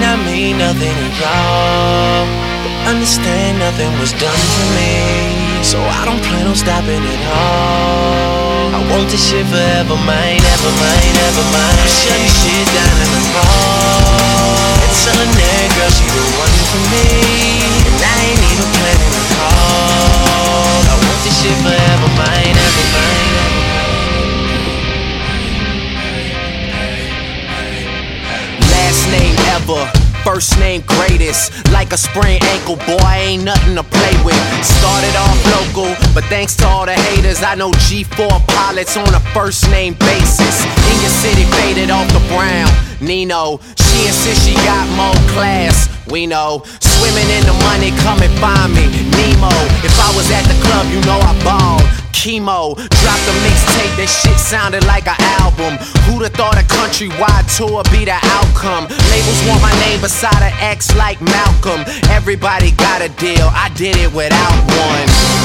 not mean nothing to y'all, but understand nothing was done for me. So I don't plan on stopping at all. I want this shit forever, mine, ever mine, ever mine. Shut this shit down in the mall. And tell a nigga, girl, she the one for me. And I ain't even planning to call. I want this shit forever, Name greatest, like a sprained ankle, boy, ain't nothing to play with. Started off local, but thanks to all the haters, I know G4 pilots on a first name basis. In your city, faded off the brown. Nino, she insists she got more class. We know, swimming in the money, come and find me. Nemo, if I was at the club, you know I balled. Chemo, dropped a mixtape, that shit sounded like an album. Who'da thought a countrywide tour be the outcome? Labels want my name beside an X like Malcolm. Everybody got a deal, I did it without one.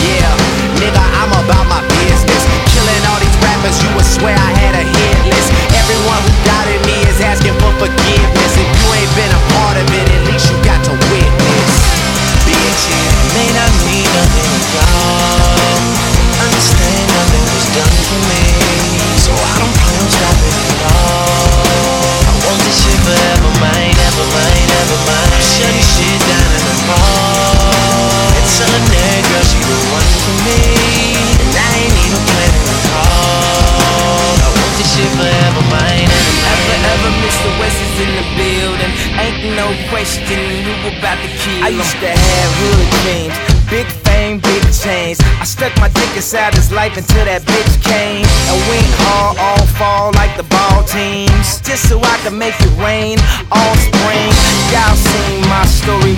Shit forever, mine, ever. Ever, Mr. West is in the building. Ain't no question who about to kill I used to have hood dreams, big fame, big chains. I stuck my dick inside his life until that bitch came and went hard all fall like the ball teams, just so I could make it rain all spring. Y'all seen my story,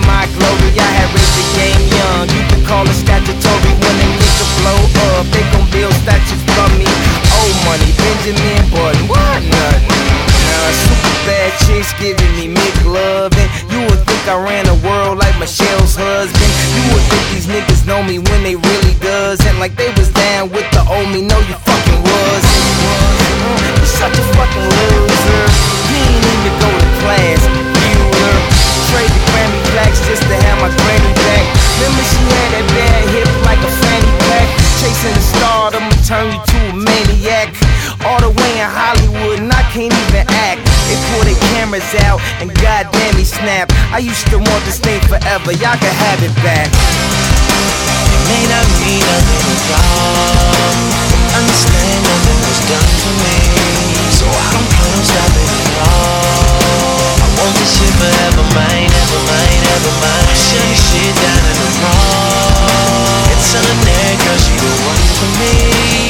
chicks giving me mid loving. You would think I ran the world like Michelle's husband. You would think these niggas know me when they really doesn't. Like they was down with the old me. No, you their out and goddamn he snap. I used to want this thing forever. Y'all can have it back. It may not mean nothing to y'all. Understand nothing was done for me. So I don't plan on stopping at all. I want this shit forever, mine, ever mine, ever mine. Shut this shit down in the. And tell a nigga, girl, she the one for me.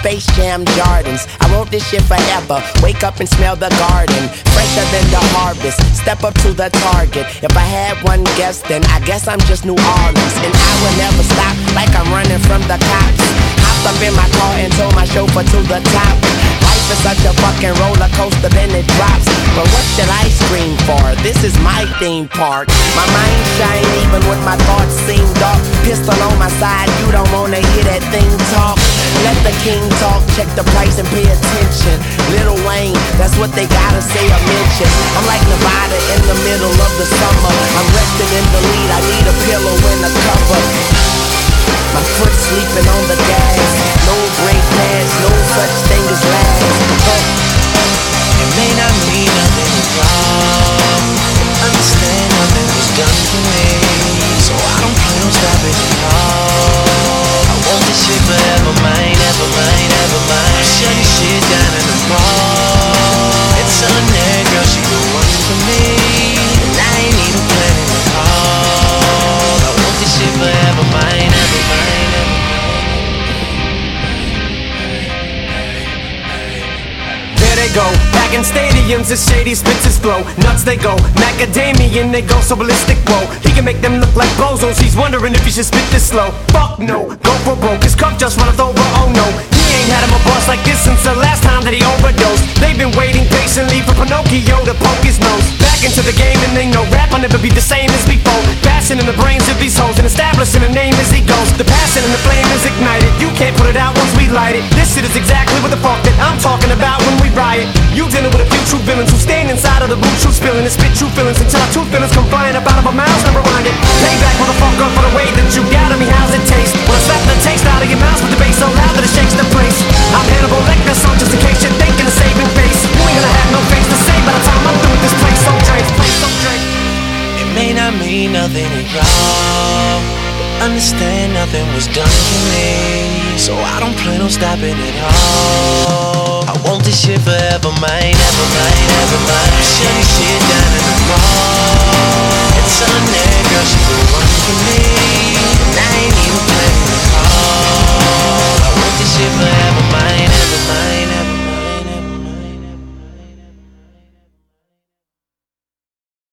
Space Jam Jordans. I want this shit forever. Wake up and smell the garden. Fresher than the harvest. Step up to the target. If I had one guess, then I guess I'm just New Orleans. And I will never stop like I'm running from the cops. Hopped up in my car and told my chauffeur to the top. Is such a fucking roller coaster, then it drops. But what should I scream for? This is my theme park. My mind shine even when my thoughts seem dark. Pistol on my side, you don't wanna hear that thing talk. Let the king talk, check the price and pay attention. Lil Wayne, that's what they gotta say or mention. I'm like Nevada in the middle of the summer. I'm resting in the lead, I need a pillow and a cover. My foot sleeping on the gas. No brake And tell girl, she the one for me. And I ain't even planning call. I want this shit forever, ever ever There they go, back in stadiums, the shady spitches flow. Nuts they go, macadamian they go so ballistic. Whoa, he can make them look like bozos. He's wondering if he should spit this slow. Fuck no, go for broke. His cup just run runneth over. Oh no, like this since the last time that he overdosed. They've been waiting patiently for Pinocchio to poke his nose back into the game, and they know rap will never be the same as before. Pass passion in the brains of these hoes and establishing a name as he goes. The passion and the flame is ignited. You can't put it out once we light it. This shit is exactly what the fuck that I'm talking about when we riot. You dealing with a few true villains who stand inside of the boot, true spilling and spit true feelings until our true feelings come flying up out of our mouths. Never mind it. Payback, motherfucker, for the way that you got me. How's it taste? When I slap the taste out of your mouth with the see nothing ain't wrong. Understand nothing was done to me. So I don't plan on stopping at all. I want this shit forever, mine, never mind, never mind. Shut this shit down in the mall. It's Sunday, girl, she's the one for me.